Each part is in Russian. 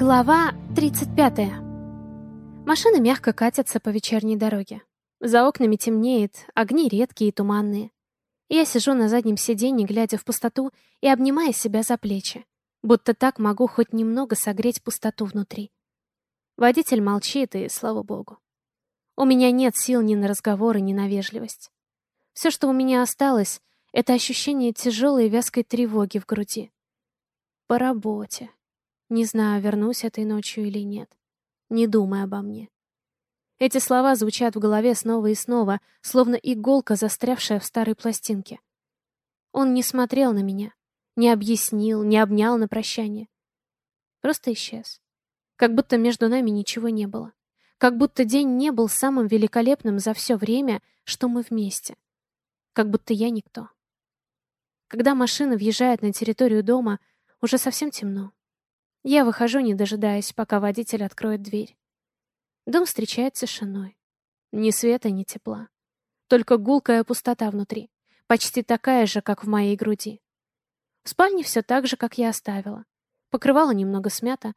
Глава 35. Машина мягко катится по вечерней дороге. За окнами темнеет, огни редкие и туманные. Я сижу на заднем сиденье, глядя в пустоту и обнимая себя за плечи. Будто так могу хоть немного согреть пустоту внутри. Водитель молчит, и слава богу. У меня нет сил ни на разговоры, ни на вежливость. Все, что у меня осталось, это ощущение тяжелой вязкой тревоги в груди. По работе. Не знаю, вернусь этой ночью или нет. Не думай обо мне. Эти слова звучат в голове снова и снова, словно иголка, застрявшая в старой пластинке. Он не смотрел на меня, не объяснил, не обнял на прощание. Просто исчез. Как будто между нами ничего не было. Как будто день не был самым великолепным за все время, что мы вместе. Как будто я никто. Когда машина въезжает на территорию дома, уже совсем темно. Я выхожу, не дожидаясь, пока водитель откроет дверь. Дом встречает тишиной. Ни света, ни тепла. Только гулкая пустота внутри, почти такая же, как в моей груди. В спальне все так же, как я оставила. Покрывало немного смято,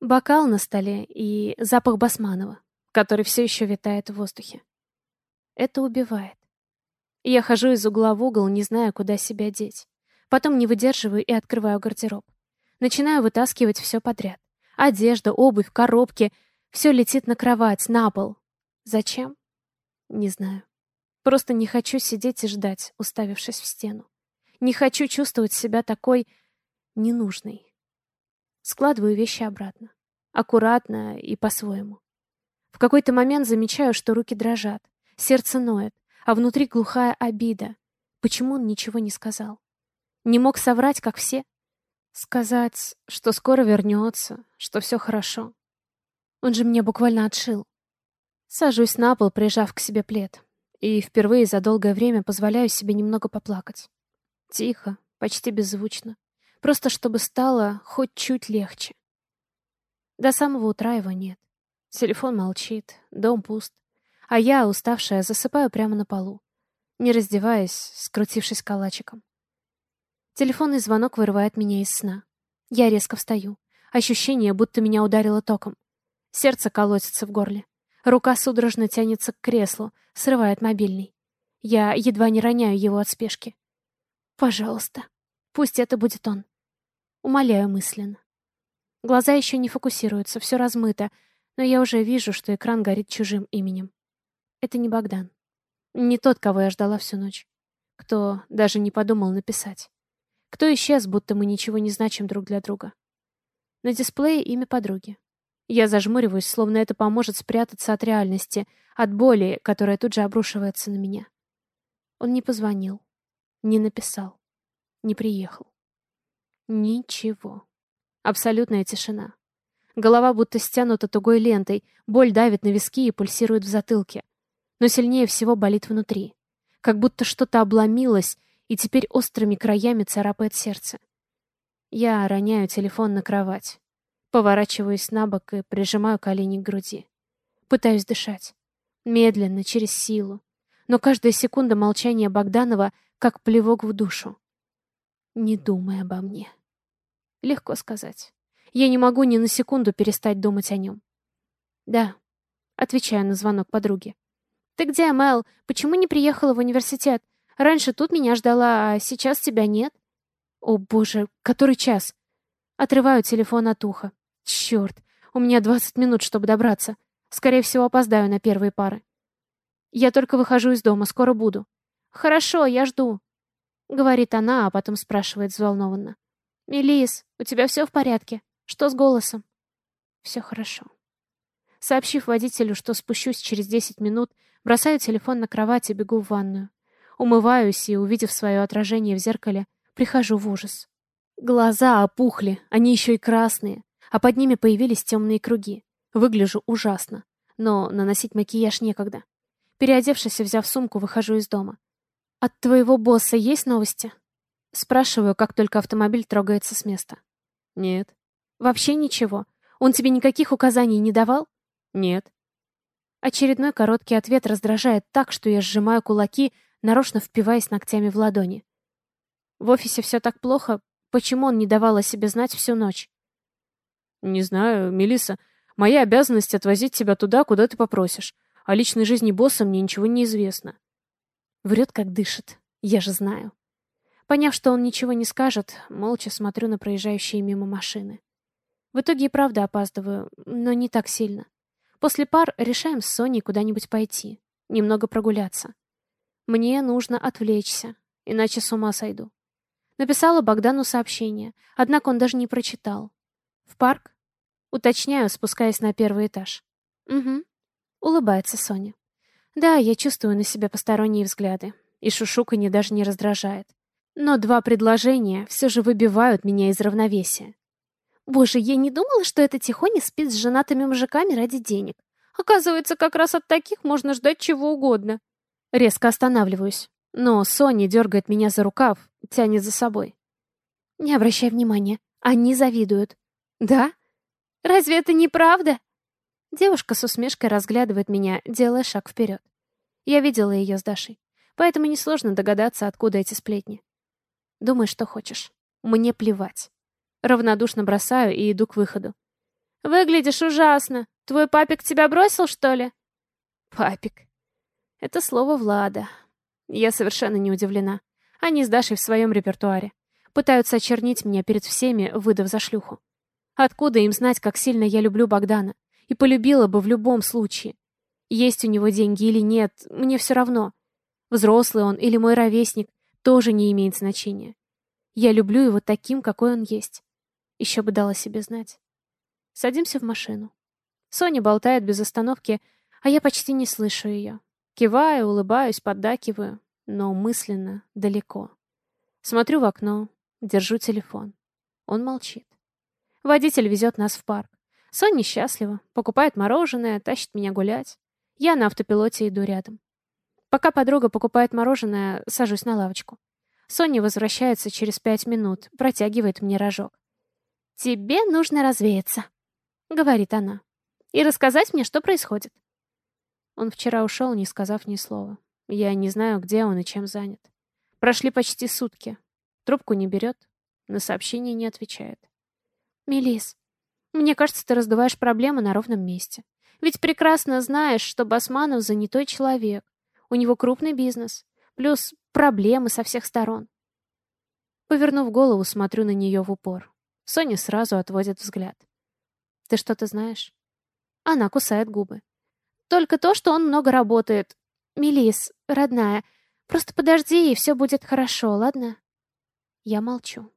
бокал на столе и запах Басманова, который все еще витает в воздухе. Это убивает. Я хожу из угла в угол, не зная, куда себя деть. Потом не выдерживаю и открываю гардероб. Начинаю вытаскивать все подряд. Одежда, обувь, коробки. Все летит на кровать, на пол. Зачем? Не знаю. Просто не хочу сидеть и ждать, уставившись в стену. Не хочу чувствовать себя такой ненужной. Складываю вещи обратно. Аккуратно и по-своему. В какой-то момент замечаю, что руки дрожат, сердце ноет, а внутри глухая обида. Почему он ничего не сказал? Не мог соврать, как все? Сказать, что скоро вернется, что все хорошо. Он же мне буквально отшил. Сажусь на пол, прижав к себе плед, и впервые за долгое время позволяю себе немного поплакать. Тихо, почти беззвучно. Просто чтобы стало хоть чуть легче. До самого утра его нет. Телефон молчит, дом пуст. А я, уставшая, засыпаю прямо на полу, не раздеваясь, скрутившись калачиком. Телефонный звонок вырывает меня из сна. Я резко встаю. Ощущение, будто меня ударило током. Сердце колотится в горле. Рука судорожно тянется к креслу, срывает мобильный. Я едва не роняю его от спешки. Пожалуйста, пусть это будет он. Умоляю мысленно. Глаза еще не фокусируются, все размыто, но я уже вижу, что экран горит чужим именем. Это не Богдан. Не тот, кого я ждала всю ночь. Кто даже не подумал написать. Кто исчез, будто мы ничего не значим друг для друга. На дисплее имя подруги. Я зажмуриваюсь, словно это поможет спрятаться от реальности, от боли, которая тут же обрушивается на меня. Он не позвонил, не написал, не приехал. Ничего. Абсолютная тишина. Голова будто стянута тугой лентой, боль давит на виски и пульсирует в затылке. Но сильнее всего болит внутри. Как будто что-то обломилось, и теперь острыми краями царапает сердце. Я роняю телефон на кровать, поворачиваюсь на бок и прижимаю колени к груди. Пытаюсь дышать. Медленно, через силу. Но каждая секунда молчания Богданова как плевок в душу. Не думай обо мне. Легко сказать. Я не могу ни на секунду перестать думать о нем. Да, отвечаю на звонок подруги. Ты где, Мэл? Почему не приехала в университет? Раньше тут меня ждала, а сейчас тебя нет. О, боже, который час? Отрываю телефон от уха. Черт, у меня 20 минут, чтобы добраться. Скорее всего, опоздаю на первые пары. Я только выхожу из дома, скоро буду. Хорошо, я жду. Говорит она, а потом спрашивает взволнованно. Мелис, у тебя все в порядке? Что с голосом? Все хорошо. Сообщив водителю, что спущусь через 10 минут, бросаю телефон на кровать и бегу в ванную. Умываюсь и, увидев свое отражение в зеркале, прихожу в ужас. Глаза опухли, они еще и красные, а под ними появились темные круги. Выгляжу ужасно, но наносить макияж некогда. Переодевшись и взяв сумку, выхожу из дома. «От твоего босса есть новости?» Спрашиваю, как только автомобиль трогается с места. «Нет». «Вообще ничего? Он тебе никаких указаний не давал?» «Нет». Очередной короткий ответ раздражает так, что я сжимаю кулаки, нарочно впиваясь ногтями в ладони. В офисе все так плохо, почему он не давал о себе знать всю ночь? Не знаю, Мелиса. Моя обязанность отвозить тебя туда, куда ты попросишь. О личной жизни босса мне ничего не известно. Врет, как дышит. Я же знаю. Поняв, что он ничего не скажет, молча смотрю на проезжающие мимо машины. В итоге и правда опаздываю, но не так сильно. После пар решаем с Соней куда-нибудь пойти, немного прогуляться. Мне нужно отвлечься, иначе с ума сойду. Написала Богдану сообщение, однако он даже не прочитал. В парк? Уточняю, спускаясь на первый этаж. Угу. Улыбается Соня. Да, я чувствую на себе посторонние взгляды, и шушуканье даже не раздражает. Но два предложения все же выбивают меня из равновесия. Боже, я не думала, что эта тихоня спит с женатыми мужиками ради денег. Оказывается, как раз от таких можно ждать чего угодно. Резко останавливаюсь. Но Соня дергает меня за рукав, тянет за собой. Не обращай внимания, они завидуют. Да? Разве это не правда? Девушка с усмешкой разглядывает меня, делая шаг вперед. Я видела ее с Дашей, поэтому несложно догадаться, откуда эти сплетни. Думай, что хочешь. Мне плевать. Равнодушно бросаю и иду к выходу. «Выглядишь ужасно. Твой папик тебя бросил, что ли?» «Папик». Это слово Влада. Я совершенно не удивлена. Они с Дашей в своем репертуаре. Пытаются очернить меня перед всеми, выдав за шлюху. Откуда им знать, как сильно я люблю Богдана? И полюбила бы в любом случае. Есть у него деньги или нет, мне все равно. Взрослый он или мой ровесник, тоже не имеет значения. Я люблю его таким, какой он есть. Еще бы дала себе знать. Садимся в машину. Соня болтает без остановки, а я почти не слышу ее. Киваю, улыбаюсь, поддакиваю, но мысленно далеко. Смотрю в окно, держу телефон. Он молчит. Водитель везет нас в парк. Соня счастлива, покупает мороженое, тащит меня гулять. Я на автопилоте иду рядом. Пока подруга покупает мороженое, сажусь на лавочку. Соня возвращается через пять минут, протягивает мне рожок. «Тебе нужно развеяться», — говорит она, — «и рассказать мне, что происходит». Он вчера ушел, не сказав ни слова. Я не знаю, где он и чем занят. Прошли почти сутки. Трубку не берет, на сообщение не отвечает. «Мелис, мне кажется, ты раздуваешь проблемы на ровном месте. Ведь прекрасно знаешь, что Басманов занятой человек. У него крупный бизнес. Плюс проблемы со всех сторон. Повернув голову, смотрю на нее в упор. Соня сразу отводит взгляд. «Ты что-то знаешь?» Она кусает губы. «Только то, что он много работает. Мелис, родная, просто подожди, и все будет хорошо, ладно?» Я молчу.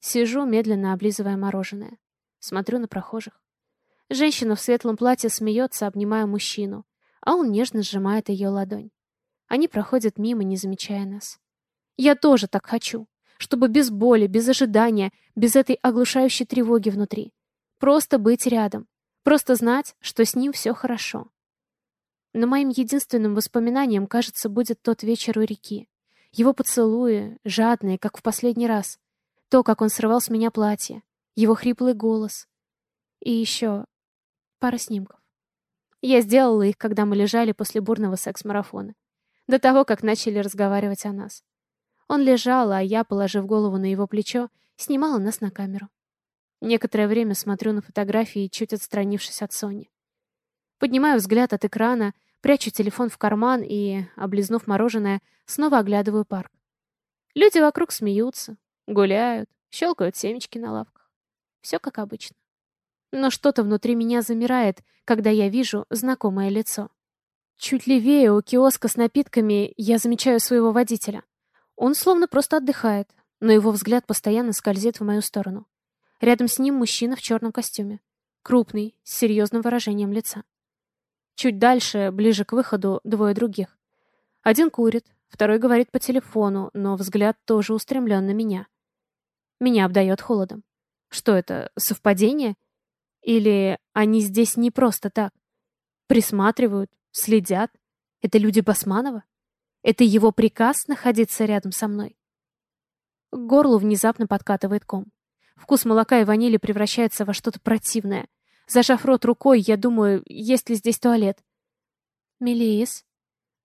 Сижу, медленно облизывая мороженое. Смотрю на прохожих. Женщина в светлом платье смеется, обнимая мужчину, а он нежно сжимает ее ладонь. Они проходят мимо, не замечая нас. Я тоже так хочу чтобы без боли, без ожидания, без этой оглушающей тревоги внутри. Просто быть рядом. Просто знать, что с ним все хорошо. Но моим единственным воспоминанием, кажется, будет тот вечер у реки. Его поцелуи, жадные, как в последний раз. То, как он срывал с меня платье. Его хриплый голос. И еще пара снимков. Я сделала их, когда мы лежали после бурного секс-марафона. До того, как начали разговаривать о нас. Он лежал, а я, положив голову на его плечо, снимала нас на камеру. Некоторое время смотрю на фотографии, чуть отстранившись от Сони. Поднимаю взгляд от экрана, прячу телефон в карман и, облизнув мороженое, снова оглядываю парк. Люди вокруг смеются, гуляют, щелкают семечки на лавках. Все как обычно. Но что-то внутри меня замирает, когда я вижу знакомое лицо. Чуть левее у киоска с напитками я замечаю своего водителя — он словно просто отдыхает, но его взгляд постоянно скользит в мою сторону. Рядом с ним мужчина в черном костюме. Крупный, с серьезным выражением лица. Чуть дальше, ближе к выходу, двое других. Один курит, второй говорит по телефону, но взгляд тоже устремлен на меня. Меня обдает холодом. Что это, совпадение? Или они здесь не просто так? Присматривают, следят? Это люди Басманова? Это его приказ находиться рядом со мной. К горлу внезапно подкатывает ком. Вкус молока и ванили превращается во что-то противное. Зажав рот рукой, я думаю, есть ли здесь туалет. «Мелис?»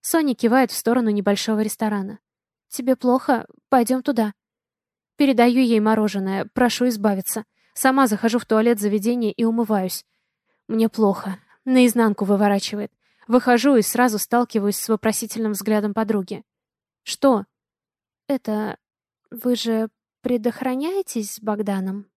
Соня кивает в сторону небольшого ресторана. «Тебе плохо? Пойдем туда». Передаю ей мороженое, прошу избавиться. Сама захожу в туалет заведения и умываюсь. Мне плохо. Наизнанку выворачивает. Выхожу и сразу сталкиваюсь с вопросительным взглядом подруги. «Что?» «Это... Вы же предохраняетесь с Богданом?»